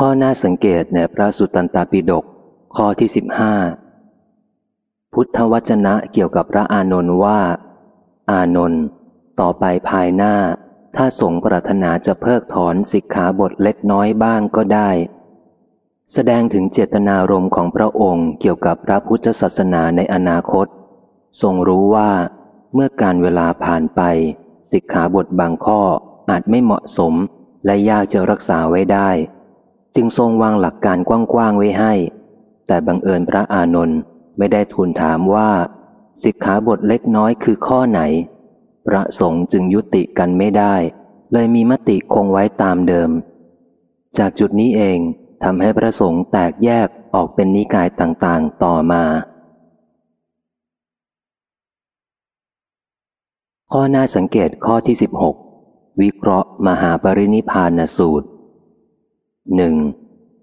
ข้อน่าสังเกตในพระสุตตันตปิฎกข้อที่สิบห้าพุทธวจนะเกี่ยวกับพระอานนท์ว่า อานนท์ต่อไปภายหน้า ถ้าสงปรารถนาจะเพิกถอนสิกขาบทเล็กน้อยบ้างก็ได้ แสดงถึงเจตนารมณ์ของพระองค์เกี่ยวกับพระพุทธศาสนาในอนาคต ทรงรู้ว่า เมื่อการเวลาผ่านไป สิกขาบทบางข้ออาจไม่เหมาะสมและยากจะรักษาไว้ได้ จึงทรงวางหลักการกว้างๆไว้ให้ แต่บังเอิญพระอานนท์ไม่ได้ทูลถามว่า สิกขาบทเล็กน้อยคือข้อไหน พระสงฆ์จึงยุติกันไม่ได้ เลยมีมติคงไว้ตามเดิม จากจุดนี้เองทำให้พระสงฆ์แตกแยกออกเป็นนิกายต่างๆต่อมา ข้อน่าสังเกตข้อที่ 16 วิเคราะห์มหาปรินิพานสูตร หนึ่ง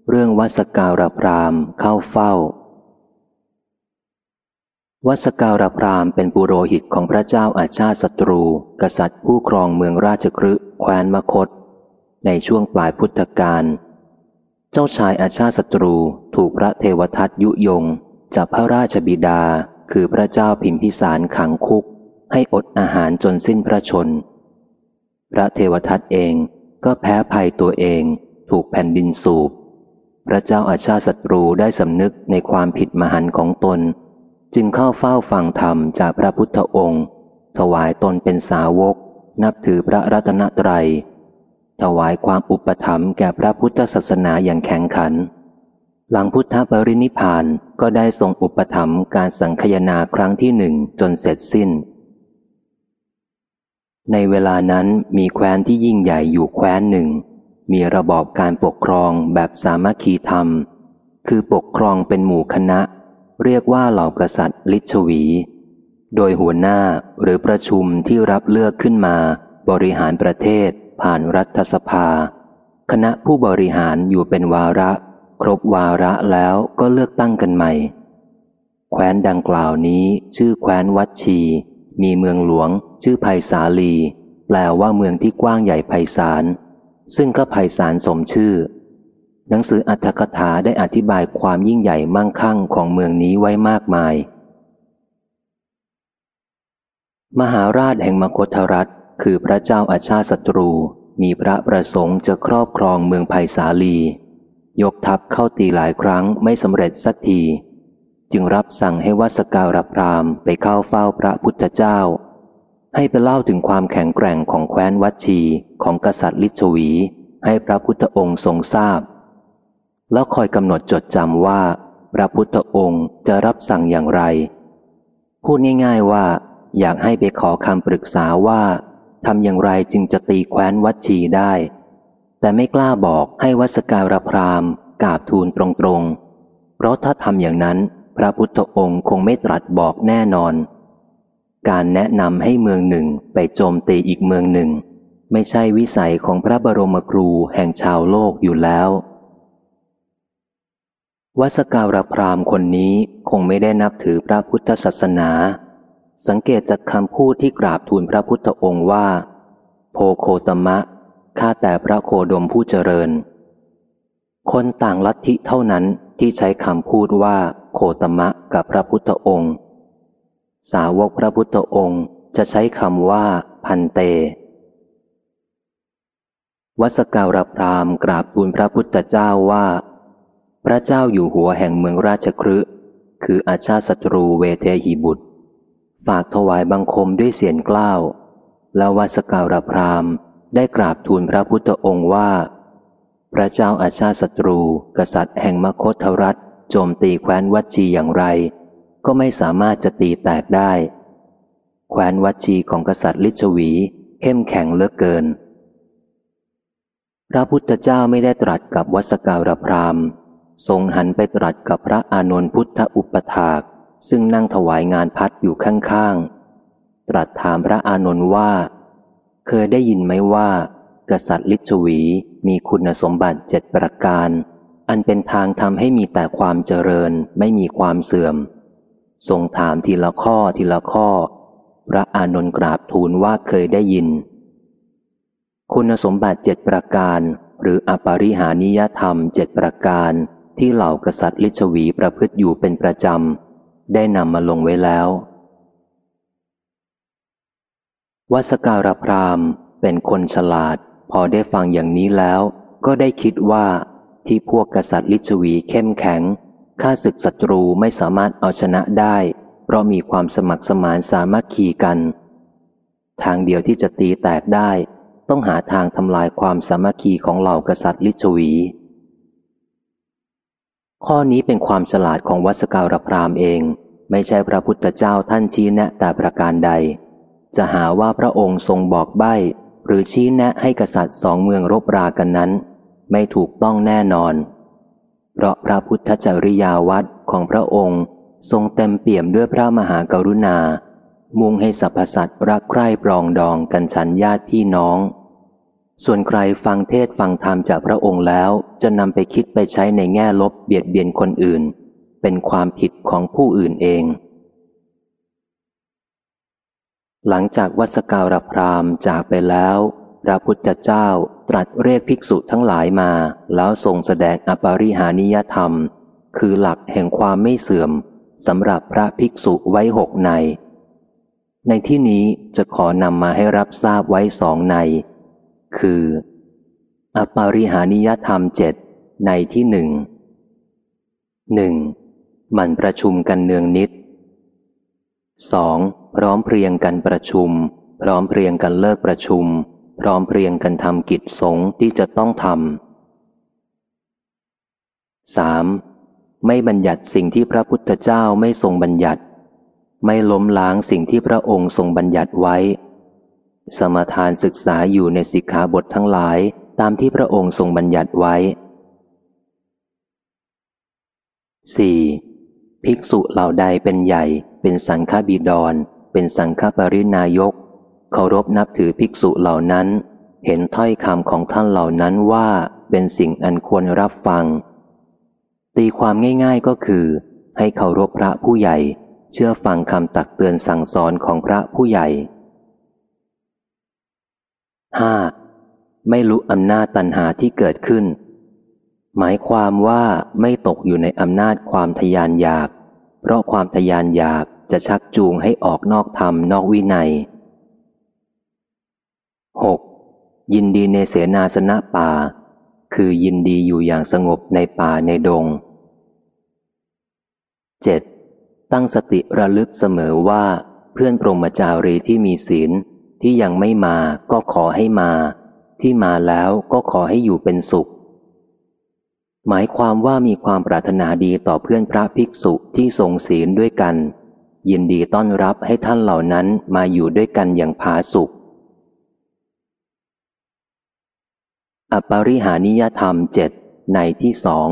เรื่องวัสการพรามเข้าเฝ้า วัสการพรามเป็นปุโรหิตของพระเจ้าอาชาติศัตรู กษัตริย์ผู้ครองเมืองราชครึแคว้นมคต ในช่วงปลายพุทธกาลเจ้าชายอาชาติศัตรูถูกพระเทวทัตยุยงจากพระราชบิดาคือพระเจ้าพิมพิสารขังคุก ให้อดอาหารจนสิ้นพระชน พระเทวทัตเองก็แพ้ภัยตัวเอง ถูกแผ่นดินสูบ พระเจ้าอาชาศัตรูได้สำนึกในความผิดมหันของตน จึงเข้าเฝ้าฟังธรรมจากพระพุทธองค์ ถวายตนเป็นสาวก นับถือพระรัตนตรัย ถวายความอุปถัมภ์แก่พระพุทธศาสนาอย่างแข็งขัน หลังพุทธปรินิพานก็ได้ทรงอุปถัมภ์การสังคยนาครั้งที่หนึ่งจนเสร็จสิ้นในเวลานั้นมีแคว้นที่ยิ่งใหญ่อยู่แคว้นหนึ่ง มีระบอบการปกครองแบบสามัคคีธรรม คือปกครองเป็นหมู่คณะ เรียกว่าเหล่ากษัตริย์ลิชวี โดยหัวหน้าหรือประชุมที่รับเลือกขึ้นมา บริหารประเทศ ผ่านรัฐสภา คณะผู้บริหารอยู่เป็นวาระ ครบวาระแล้วก็เลือกตั้งกันใหม่ แคว้นดังกล่าวนี้ชื่อแคว้นวัดชี มีเมืองหลวง ชื่อไผ่สาลี แปลว่าเมืองที่กว้างใหญ่ไพศาล ซึ่งก็ภัยสารสมชื่อ หนังสืออัตถกถาได้อธิบายความยิ่งใหญ่มั่งคั่งของเมืองนี้ไว้มากมาย มหาราชแห่งมคธรัฐ คือพระเจ้าอาชาศัตรู มีพระประสงค์จะครอบครองเมืองภัยสาลี ยกทัพเข้าตีหลายครั้งไม่สำเร็จสักที จึงรับสั่งให้วัสการพรามไปเข้าเฝ้าพระพุทธเจ้า ให้ไปเล่าถึงความแข็งแกร่งของแคว้นวัชี ของกษัตริย์ลิชวี ให้พระพุทธองค์ทรงทราบ แล้วคอยกำหนดจดจำว่า พระพุทธองค์จะรับสั่งอย่างไร พูดง่าย ๆว่า อยากให้ไปขอคำปรึกษาว่าทำอย่างไรจึงจะตีแคว้นวัชีได้ แต่ไม่กล้าบอกให้วัสการพรามกราบทูลตรงๆ เพราะถ้าทำอย่างนั้น พระพุทธองค์คงไม่ตรัสบอกแน่นอน การแนะนำให้เมืองหนึ่งไปโจมตีอีกเมืองหนึ่ง ไม่ใช่วิสัยของพระบรมครูแห่งชาวโลกอยู่แล้ว วัสการพรามคนนี้คงไม่ได้นับถือพระพุทธศาสนา สังเกตจากคำพูดที่กราบทูลพระพุทธองค์ว่า โพโคตมะ ข้าแต่พระโคดมผู้เจริญ คนต่างลัทธิเท่านั้นที่ใช้คำพูดว่าโคตมะกับพระพุทธองค์ สาวกพระพุทธองค์จะใช้คำว่า พันเต วัสการพรามกราบทูลพระพุทธเจ้าว่า พระเจ้าอยู่หัวแห่งเมืองราชครืคืออาชาศัตรูเวเทหิบุตร ฝากถวายบังคมด้วยเสียงกล้าวแล้ววัสการพรามได้กราบทูลพระพุทธองค์ว่า พระเจ้าอาชาศัตรู กษัตริย์แห่งมคธรัฐโจมตีแคว้นวัชีอย่างไร ก็ไม่สามารถจะตีแตกได้ แคว้นวัชีของกษัตริย์ลิชวี เข้มแข็งเลือเกิน พระพุทธเจ้าไม่ได้ตรัสกับวัสการพรามทรงหันไปตรัสกับพระอานนท์พุทธอุปถากซึ่งนั่งถวายงานพัดอยู่ข้างๆ ตรัสถามพระอานนท์ว่า เคยได้ยินไหมว่า กษัตริย์ลิชวีมีคุณสมบัติเจ็ดประการ อันเป็นทางทำให้มีแต่ความเจริญไม่มีความเสื่อม ทรงถามทีละข้อทีละข้อ พระอานนท์กราบทูลว่าเคยได้ยิน คุณสมบัติเจ็ดประการ หรืออปริหานิยธรรมเจ็ดประการที่เหล่ากษัตริย์ลิชวีประพฤติอยู่เป็นประจำ ได้นำมาลงไว้แล้ว วัสการพรามเป็นคนฉลาด พอได้ฟังอย่างนี้แล้ว ก็ได้คิดว่าที่พวกกษัตริย์ลิชวีเข้มแข็ง ข้าศึกศัตรูไม่สามารถเอาชนะได้ เพราะมีความสมัครสมานสามัคคีกัน ทางเดียวที่จะตีแตกได้ ต้องหาทางทำลายความสามัคคีของเหล่ากษัตริย์ลิชวี ข้อนี้เป็นความฉลาดของวัสการพรามเอง ไม่ใช่พระพุทธเจ้าท่านชี้แนะแต่ประการใด จะหาว่าพระองค์ทรงบอกใบ้หรือชี้แนะให้กษัตริย์สองเมืองรบรากันนั้น ไม่ถูกต้องแน่นอน เพราะพระพุทธจริยาวัดของพระองค์ ทรงเต็มเปี่ยมด้วยพระมหากรุณา มุ่งให้สรรพสัตว์รักใคร่ปรองดองกันฉันญาติพี่น้อง ส่วนใครฟังเทศฟังธรรมจากพระองค์แล้วจะนำไปคิดไปใช้ในแง่ลบเบียดเบียนคนอื่น เป็นความผิดของผู้อื่นเอง หลังจากวัสการพรามจากไปแล้ว พระพุทธเจ้า ตรัสเรียกภิกษุทั้งหลายมา แล้วทรงแสดงอปาริหานิยธรรม คือหลักแห่งความไม่เสื่อมสำหรับพระภิกษุไว้หกใน ในที่นี้จะขอนำมาให้รับทราบไว้สองใน คือ อปาริหานิยธรรมเจ็ดในที่หนึ่งหนึ่งมันประชุมกันเนืองนิดสองพร้อมเพรียงกันประชุม พร้อมเพรียงกันเลิกประชุม ร้อมเพรียงกันทำกิจสงฆ์ที่จะต้องทำสามไม่บัญญัติสิ่งที่พระพุทธเจ้าไม่ทรงบัญญัติ ไม่ล้มล้างสิ่งที่พระองค์ทรงบัญญัติไว้ สมทานศึกษาอยู่ในสิกขาบททั้งหลายตามที่พระองค์ทรงบัญญัติไว้ 4. ภิกษุเหล่าใดเป็นใหญ่ เป็นสังฆบิดร เป็นสังฆปรินายก เคารพนับถือภิกษุเหล่านั้น เห็นถ้อยคำของท่านเหล่านั้นว่าเป็นสิ่งอันควรรับฟัง ตีความง่ายๆก็คือ ให้เคารพพระผู้ใหญ่ เชื่อฟังคำตักเตือนสั่งสอนของพระผู้ใหญ่ 5. ไม่รู้อำนาจตัณหาที่เกิดขึ้น หมายความว่าไม่ตกอยู่ในอำนาจความทยานอยาก เพราะความทยานอยากจะชักจูงให้ออกนอกธรรมนอกวินัย 6. ยินดีในเสนาสนะป่า คือยินดีอยู่อย่างสงบในป่าในดง 7. ตั้งสติระลึกเสมอว่า เพื่อนปรมจารีที่มีศีลที่ยังไม่มาก็ขอให้มา ที่มาแล้วก็ขอให้อยู่เป็นสุข หมายความว่ามีความปรารถนาดีต่อเพื่อนพระภิกษุที่ทรงศีลด้วยกัน ยินดีต้อนรับให้ท่านเหล่านั้นมาอยู่ด้วยกันอย่างผาสุข อปริหานิยธรรมเจ็ดในที่สอง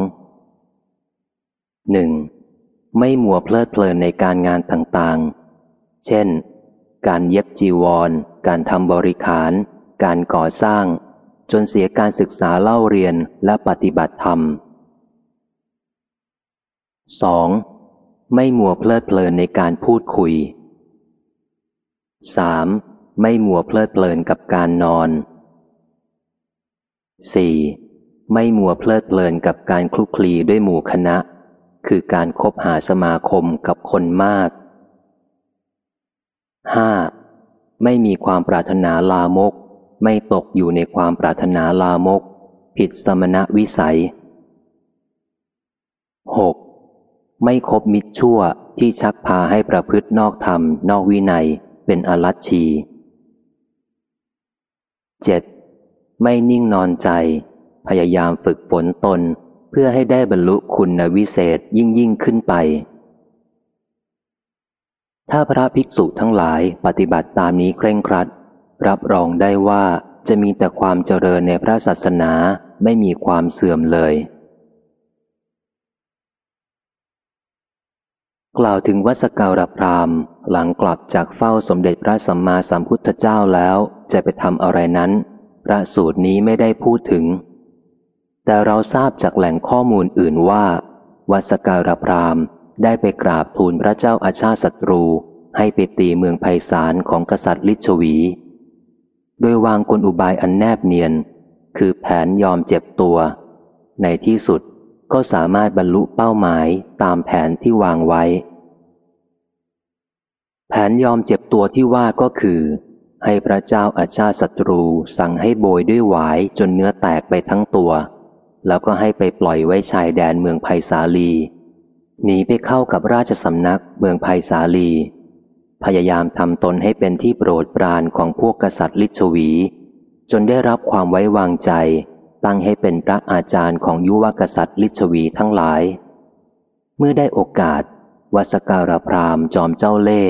หนึ่งไม่มัวเพลิดเพลินในการงานต่างๆ เช่น การเย็บจีวร การทำบริขาร การก่อสร้าง จนเสียการศึกษาเล่าเรียนและปฏิบัติธรรม 2. ไม่มัวเพลิดเพลินในการพูดคุย 3. ไม่มัวเพลิดเพลินกับการนอน 4. ไม่มัวเพลิดเพลินกับการคลุกคลีด้วยหมู่คณะ คือการคบหาสมาคมกับคนมาก 5. ไม่มีความปรารถนาลามก ไม่ตกอยู่ในความปรารถนาลามก ผิดสมณะวิสัย 6. ไม่คบมิตรชั่วที่ชักพาให้ประพฤตินอกธรรม นอกวินัยเป็นอรัชชี 7. ไม่นิ่งนอนใจ พยายามฝึกฝนตน เพื่อให้ได้บรรลุคุณวิเศษยิ่งยิ่งขึ้นไป ถ้าพระภิกษุทั้งหลายปฏิบัติตามนี้เคร่งครัด รับรองได้ว่าจะมีแต่ความเจริญในพระศาสนาไม่มีความเสื่อมเลย กล่าวถึงวัสการพรามหลังกลับจากเฝ้าสมเด็จพระสัมมาสัมพุทธเจ้าแล้วจะไปทำอะไรนั้น ระสูตรนี้ไม่ได้พูดถึง แต่เราทราบจากแหล่งข้อมูลอื่นว่า วัสการพรามได้ไปกราบทูลพระเจ้าอาชาศัตรู ให้ไปตีเมืองไผ่สารของกษัตริย์ลิชวี โดยวางกลอุบายอันแนบเนียน คือแผนยอมเจ็บตัว ในที่สุดก็สามารถบรรลุเป้าหมายตามแผนที่วางไว้ แผนยอมเจ็บตัวที่ว่าก็คือ ให้พระเจ้าอาชาติศัตรูสั่งให้โบยด้วยหวายจนเนื้อแตกไปทั้งตัว แล้วก็ให้ไปปล่อยไว้ชายแดนเมืองไผ่สาลีหนีไปเข้ากับราชสำนักเมืองไผ่สาลี พยายามทำตนให้เป็นที่โปรดปรานของพวกกษัตริย์ลิชวี จนได้รับความไว้วางใจ ตั้งให้เป็นพระอาจารย์ของยุวกษัตริย์ลิชวีทั้งหลาย เมื่อได้โอกาสวสการพรามจอมเจ้าเล่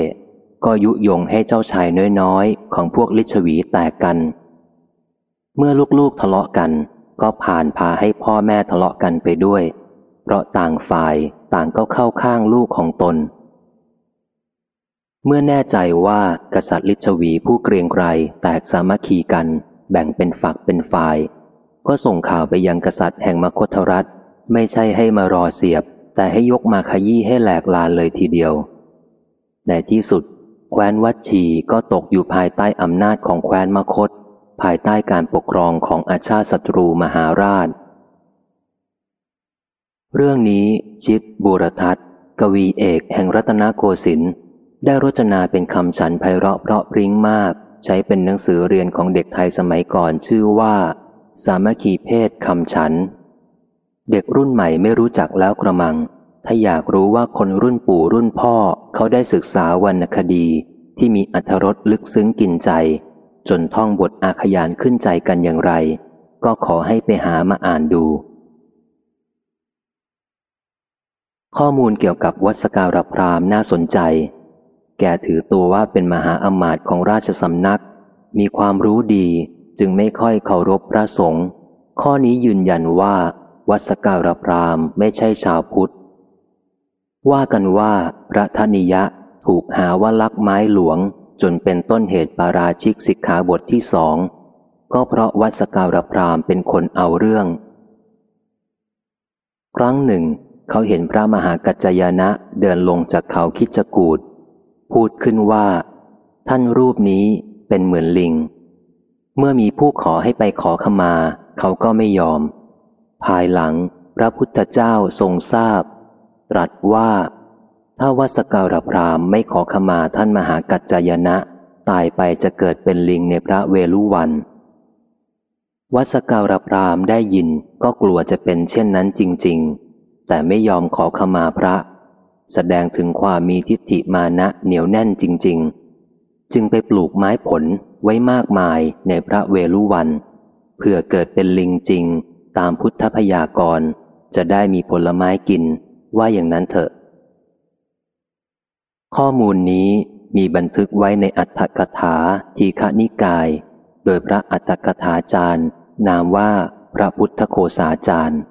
ก็ยุยงให้เจ้าชายน้อยๆ ของพวกลิชวีแตกกัน เมื่อลูกๆทะเลาะกัน ก็ผ่านพาให้พ่อแม่ทะเลาะกันไปด้วย เพราะต่างฝ่ายต่างก็เข้าข้างลูกของตน เมื่อแน่ใจว่ากษัตริย์ลิชวีผู้เกรียงไกรแตกสามัคคีกัน แบ่งเป็นฝักเป็นฝ่าย ก็ส่งข่าวไปยังกษัตริย์แห่งมคธรัฐ ไม่ใช่ให้มารอเสียบ แต่ให้ยกมาขยี้ให้แหลกลานเลยทีเดียวในที่สุด แคว้นวัดชีก็ตกอยู่ภายใต้อำนาจของแคว้นมคต ภายใต้การปกครองของอาชาติศัตรูมหาราช เรื่องนี้ชิดบูรทัศน์กวีเอกแห่งรัตนโกสินทร์ได้รจนาเป็นคำฉันไพเราะเพราะปริ้งมาก ใช้เป็นหนังสือเรียนของเด็กไทยสมัยก่อนชื่อว่า สามัคคีเพศคำฉัน เด็กรุ่นใหม่ไม่รู้จักแล้วกระมัง ถ้าอยากรู้ว่าคนรุ่นปู่รุ่นพ่อเขาได้ศึกษาวรรณคดีที่มีอัธรสลึกซึ้งกินใจ จนท่องบทอาขยานขึ้นใจกันอย่างไร ก็ขอให้ไปหามาอ่านดู ข้อมูลเกี่ยวกับวัสการพรามน่าสนใจ แกถือตัวว่าเป็นมหาอมาตย์ของราชสำนัก มีความรู้ดีจึงไม่ค่อยเคารพพระสงฆ์ข้อนี้ยืนยันว่า วัสการพรามไม่ใช่ชาวพุทธ ว่ากันว่าพระธนิยะถูกหาว่าลักไม้หลวงจนเป็นต้นเหตุปาราชิกสิกขาบทที่สองก็เพราะวัสการพรามเป็นคนเอาเรื่อง ครั้งหนึ่ง เขาเห็นพระมหากัจจยนะเดินลงจากเขาคิจกูดพูดขึ้นว่า ท่านรูปนี้เป็นเหมือนลิง เมื่อมีผู้ขอให้ไปขอขมา เขาก็ไม่ยอม ภายหลังพระพุทธเจ้าทรงทราบ ตรัสว่า ถ้าวัสการพรามไม่ขอขมาท่านมหากัจจายนะ ตายไปจะเกิดเป็นลิงในพระเวลุวัน วัสการพรามได้ยินก็กลัวจะเป็นเช่นนั้นจริง ๆ แต่ไม่ยอมขอขมาพระ แสดงถึงความมีทิฏฐิมานะเหนียวแน่นจริง ๆ จึงไปปลูกไม้ผลไว้มากมายในพระเวลุวันเพื่อเกิดเป็นลิงจริงตามพุทธพยากรณ์จะได้มีผลไม้กิน ว่าอย่างนั้นเถอะ ข้อมูลนี้มีบันทึกไว้ในอัตถกถาทีฆนิกาย โดยพระอัตถกถาจารย์ นามว่าพระพุทธโคสาจารย์